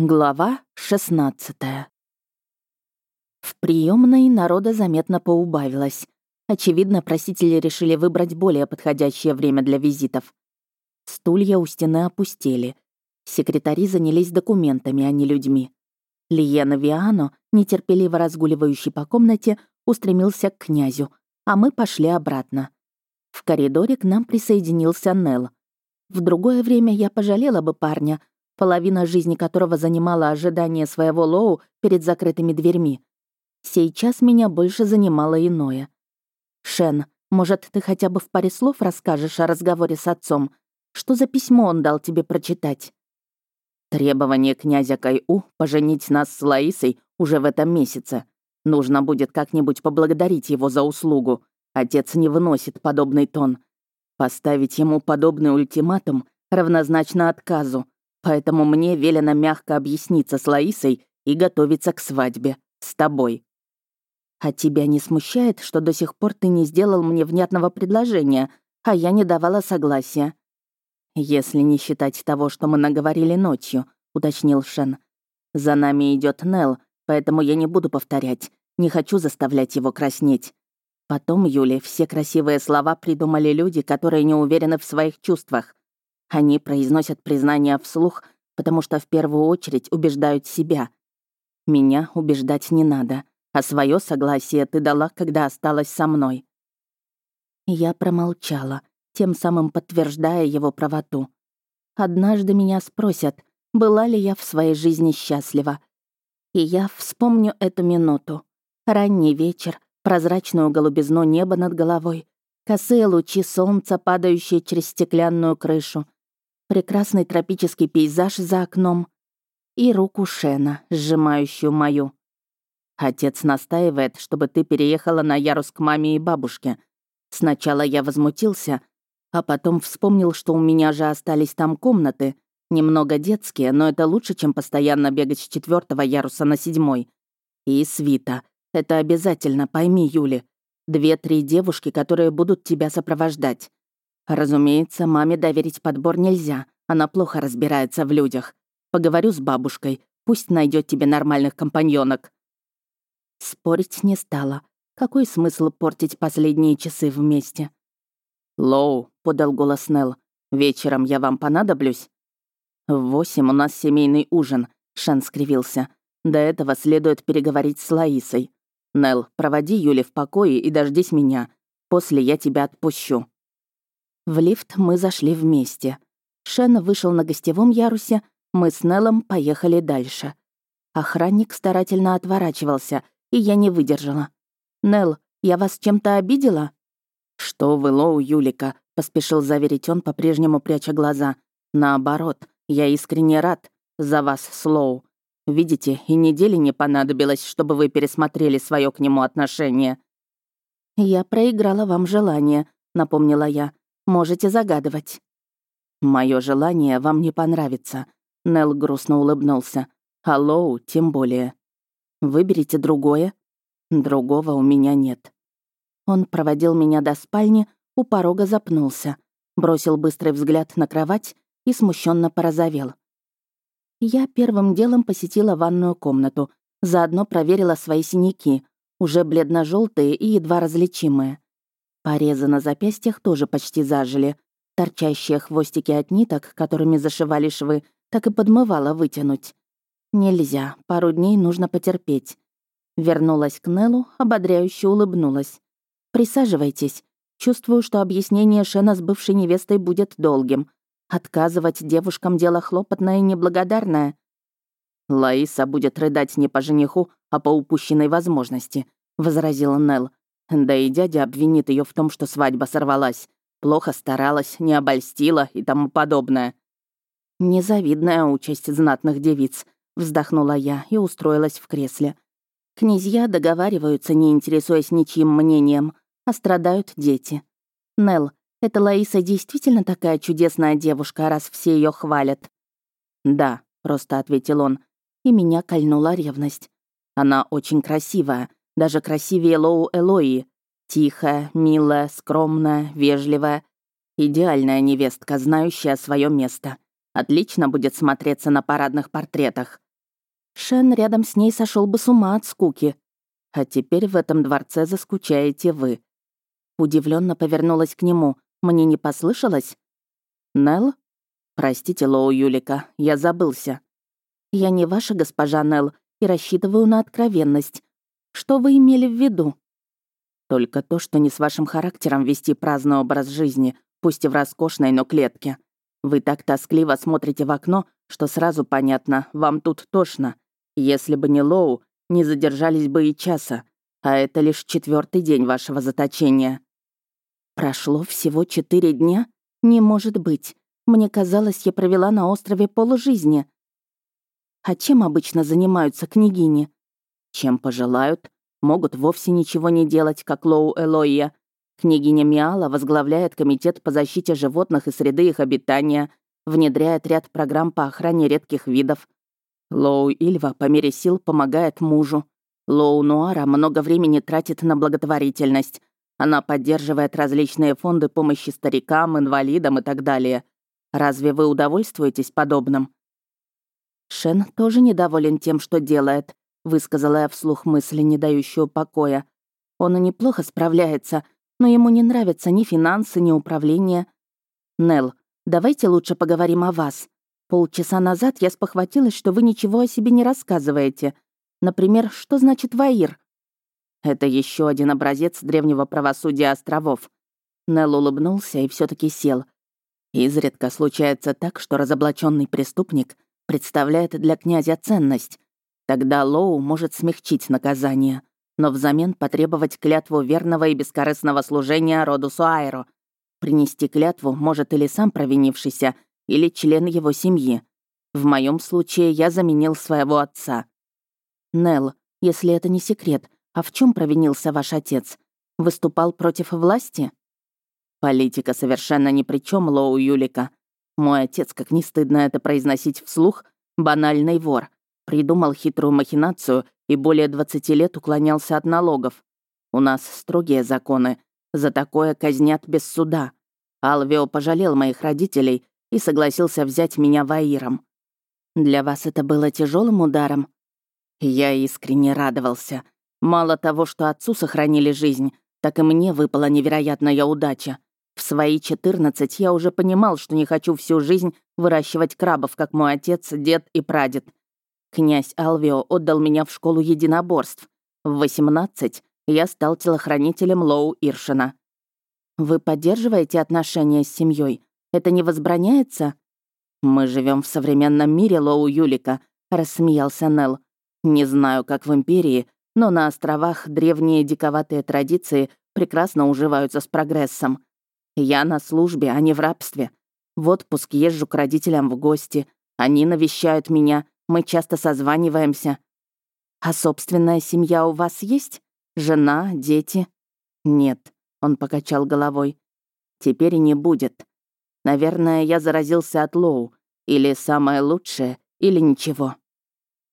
Глава 16 В приемной народа заметно поубавилось. Очевидно, просители решили выбрать более подходящее время для визитов. Стулья у стены опустели. Секретари занялись документами, а не людьми. Лиена Виано, нетерпеливо разгуливающий по комнате, устремился к князю, а мы пошли обратно. В коридоре к нам присоединился Нел. В другое время я пожалела бы парня, половина жизни которого занимала ожидание своего Лоу перед закрытыми дверьми. Сейчас меня больше занимало иное. «Шен, может, ты хотя бы в паре слов расскажешь о разговоре с отцом? Что за письмо он дал тебе прочитать?» «Требование князя Кайу поженить нас с Лаисой уже в этом месяце. Нужно будет как-нибудь поблагодарить его за услугу. Отец не выносит подобный тон. Поставить ему подобный ультиматум равнозначно отказу, Поэтому мне велено мягко объясниться с Лаисой и готовиться к свадьбе. С тобой. А тебя не смущает, что до сих пор ты не сделал мне внятного предложения, а я не давала согласия? Если не считать того, что мы наговорили ночью, уточнил Шен. За нами идет Нел, поэтому я не буду повторять. Не хочу заставлять его краснеть. Потом, Юли, все красивые слова придумали люди, которые не уверены в своих чувствах. Они произносят признания вслух, потому что в первую очередь убеждают себя. Меня убеждать не надо, а свое согласие ты дала, когда осталась со мной. Я промолчала, тем самым подтверждая его правоту. Однажды меня спросят, была ли я в своей жизни счастлива. И я вспомню эту минуту. Ранний вечер, прозрачную голубизну неба над головой, косые лучи солнца, падающие через стеклянную крышу, прекрасный тропический пейзаж за окном и руку Шена, сжимающую мою. Отец настаивает, чтобы ты переехала на ярус к маме и бабушке. Сначала я возмутился, а потом вспомнил, что у меня же остались там комнаты, немного детские, но это лучше, чем постоянно бегать с четвертого яруса на седьмой. И свита. Это обязательно, пойми, Юли. Две-три девушки, которые будут тебя сопровождать. Разумеется, маме доверить подбор нельзя. Она плохо разбирается в людях. Поговорю с бабушкой. Пусть найдет тебе нормальных компаньонок. Спорить не стала. Какой смысл портить последние часы вместе? «Лоу», — подал голос Нелл, — «вечером я вам понадоблюсь?» «В восемь у нас семейный ужин», — Шен скривился. «До этого следует переговорить с Лаисой. Нелл, проводи Юли в покое и дождись меня. После я тебя отпущу». В лифт мы зашли вместе. Шен вышел на гостевом ярусе, мы с Неллом поехали дальше. Охранник старательно отворачивался, и я не выдержала. «Нелл, я вас чем-то обидела?» «Что вы, Лоу, Юлика?» — поспешил заверить он, по-прежнему пряча глаза. «Наоборот, я искренне рад за вас, Слоу. Видите, и недели не понадобилось, чтобы вы пересмотрели свое к нему отношение». «Я проиграла вам желание», — напомнила я. Можете загадывать». Мое желание вам не понравится», — Нел грустно улыбнулся. «Аллоу, тем более. Выберите другое. Другого у меня нет». Он проводил меня до спальни, у порога запнулся, бросил быстрый взгляд на кровать и смущенно порозовел. Я первым делом посетила ванную комнату, заодно проверила свои синяки, уже бледно желтые и едва различимые. Порезы на запястьях тоже почти зажили. Торчащие хвостики от ниток, которыми зашивали швы, так и подмывало вытянуть. Нельзя, пару дней нужно потерпеть. Вернулась к Неллу, ободряюще улыбнулась. «Присаживайтесь. Чувствую, что объяснение Шена с бывшей невестой будет долгим. Отказывать девушкам дело хлопотное и неблагодарное». «Лаиса будет рыдать не по жениху, а по упущенной возможности», — возразила Нелл. Да и дядя обвинит ее в том, что свадьба сорвалась. Плохо старалась, не обольстила и тому подобное. «Незавидная участь знатных девиц», — вздохнула я и устроилась в кресле. Князья договариваются, не интересуясь ничьим мнением, а страдают дети. Нел, эта Лаиса действительно такая чудесная девушка, раз все ее хвалят?» «Да», — просто ответил он, и меня кольнула ревность. «Она очень красивая, даже красивее Лоу Элои. Тихая, милая, скромная, вежливая. Идеальная невестка, знающая свое место. Отлично будет смотреться на парадных портретах. Шен рядом с ней сошел бы с ума от скуки. А теперь в этом дворце заскучаете вы. Удивленно повернулась к нему. Мне не послышалось? Нел? Простите, Лоу Юлика, я забылся. Я не ваша госпожа Нел и рассчитываю на откровенность. Что вы имели в виду? Только то, что не с вашим характером вести праздный образ жизни, пусть и в роскошной, но клетке. Вы так тоскливо смотрите в окно, что сразу понятно, вам тут тошно. Если бы не Лоу, не задержались бы и часа. А это лишь четвертый день вашего заточения. Прошло всего четыре дня? Не может быть. Мне казалось, я провела на острове полужизни. А чем обычно занимаются княгини? Чем пожелают, могут вовсе ничего не делать, как Лоу Элоия. Княгиня Миала возглавляет Комитет по защите животных и среды их обитания, внедряет ряд программ по охране редких видов. Лоу Ильва по мере сил помогает мужу. Лоу Нуара много времени тратит на благотворительность. Она поддерживает различные фонды помощи старикам, инвалидам и так далее. Разве вы удовольствуетесь подобным? Шен тоже недоволен тем, что делает высказала я вслух мысли, не дающую покоя. Он и неплохо справляется, но ему не нравятся ни финансы, ни управление. Нел, давайте лучше поговорим о вас. Полчаса назад я спохватилась, что вы ничего о себе не рассказываете. Например, что значит «ваир»? Это еще один образец древнего правосудия островов. Нел улыбнулся и все таки сел. Изредка случается так, что разоблаченный преступник представляет для князя ценность. Тогда Лоу может смягчить наказание, но взамен потребовать клятву верного и бескорыстного служения роду Суайро. Принести клятву может или сам провинившийся, или член его семьи. В моем случае я заменил своего отца. Нел, если это не секрет, а в чем провинился ваш отец? Выступал против власти? Политика совершенно ни при чем, Лоу Юлика. Мой отец, как не стыдно это произносить вслух, банальный вор. Придумал хитрую махинацию и более 20 лет уклонялся от налогов. У нас строгие законы. За такое казнят без суда. Алвио пожалел моих родителей и согласился взять меня ваиром. Для вас это было тяжелым ударом? Я искренне радовался. Мало того, что отцу сохранили жизнь, так и мне выпала невероятная удача. В свои 14 я уже понимал, что не хочу всю жизнь выращивать крабов, как мой отец, дед и прадед. Князь Алвио отдал меня в школу единоборств. В 18 я стал телохранителем Лоу Иршина. Вы поддерживаете отношения с семьей? Это не возбраняется? Мы живем в современном мире, Лоу Юлика, рассмеялся Нел. Не знаю, как в Империи, но на островах древние диковатые традиции прекрасно уживаются с прогрессом. Я на службе, а не в рабстве. В отпуск езжу к родителям в гости. Они навещают меня, мы часто созваниваемся. А собственная семья у вас есть? Жена, дети? Нет, он покачал головой. Теперь не будет. Наверное, я заразился от Лоу. Или самое лучшее, или ничего.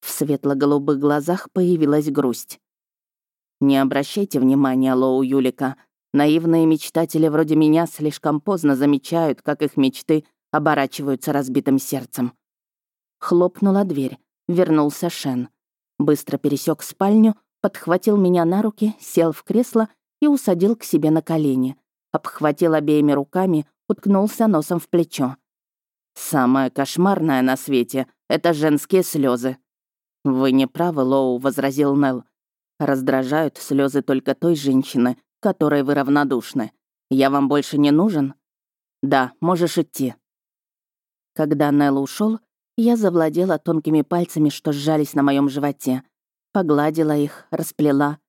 В светло-голубых глазах появилась грусть. Не обращайте внимания, Лоу Юлика. Наивные мечтатели вроде меня слишком поздно замечают, как их мечты оборачиваются разбитым сердцем. Хлопнула дверь. Вернулся Шен. Быстро пересек спальню, подхватил меня на руки, сел в кресло и усадил к себе на колени. Обхватил обеими руками, уткнулся носом в плечо. «Самое кошмарное на свете — это женские слезы. «Вы не правы, Лоу», — возразил Нел. «Раздражают слезы только той женщины, которой вы равнодушны. Я вам больше не нужен?» «Да, можешь идти». Когда Нел ушел, я завладела тонкими пальцами, что сжались на моем животе. Погладила их, расплела.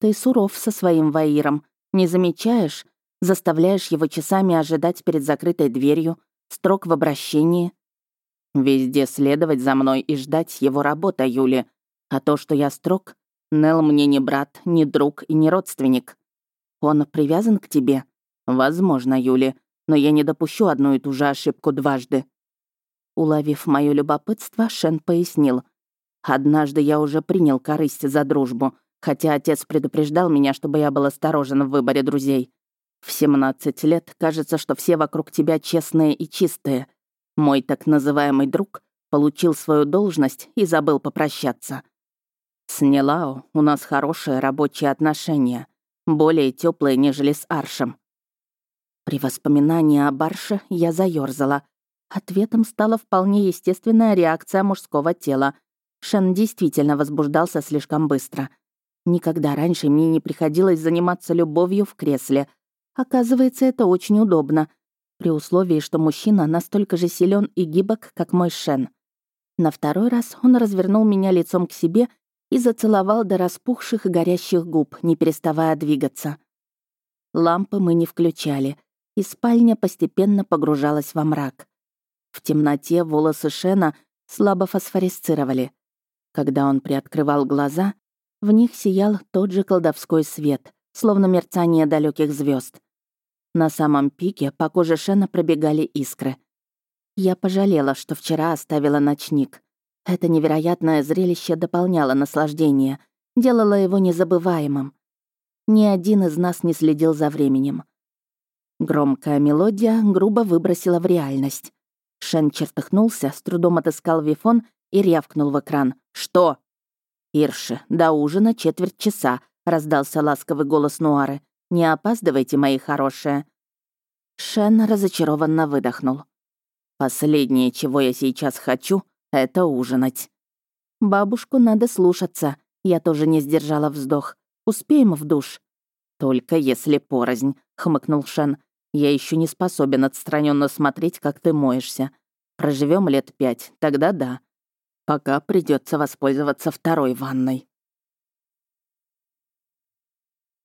Ты суров со своим Ваиром. Не замечаешь? Заставляешь его часами ожидать перед закрытой дверью, строк в обращении. Везде следовать за мной и ждать его работа, Юли. А то, что я строг, Нел мне не брат, не друг и не родственник. Он привязан к тебе? Возможно, Юли, но я не допущу одну и ту же ошибку дважды. Уловив мое любопытство, Шен пояснил. «Однажды я уже принял корысть за дружбу, хотя отец предупреждал меня, чтобы я был осторожен в выборе друзей. В 17 лет кажется, что все вокруг тебя честные и чистые. Мой так называемый друг Получил свою должность и забыл попрощаться. С Нелао у нас хорошие рабочие отношения, более теплые, нежели с Аршем. При воспоминании о Барше я заёрзала. Ответом стала вполне естественная реакция мужского тела. Шен действительно возбуждался слишком быстро. Никогда раньше мне не приходилось заниматься любовью в кресле. Оказывается, это очень удобно. При условии, что мужчина настолько же силен и гибок, как мой Шен. На второй раз он развернул меня лицом к себе и зацеловал до распухших и горящих губ, не переставая двигаться. Лампы мы не включали — и спальня постепенно погружалась во мрак. В темноте волосы Шена слабо фосфорисцировали. Когда он приоткрывал глаза, в них сиял тот же колдовской свет, словно мерцание далеких звезд. На самом пике по коже Шена пробегали искры. Я пожалела, что вчера оставила ночник. Это невероятное зрелище дополняло наслаждение, делало его незабываемым. Ни один из нас не следил за временем. Громкая мелодия грубо выбросила в реальность. Шен чертыхнулся, с трудом отыскал вифон и рявкнул в экран. «Что?» «Ирши, до ужина четверть часа», — раздался ласковый голос Нуары. «Не опаздывайте, мои хорошие». Шен разочарованно выдохнул. «Последнее, чего я сейчас хочу, это ужинать». «Бабушку надо слушаться», — я тоже не сдержала вздох. «Успеем в душ?» «Только если порознь», — хмыкнул Шен. Я еще не способен отстраненно смотреть, как ты моешься. Проживем лет пять, тогда да. Пока придется воспользоваться второй ванной.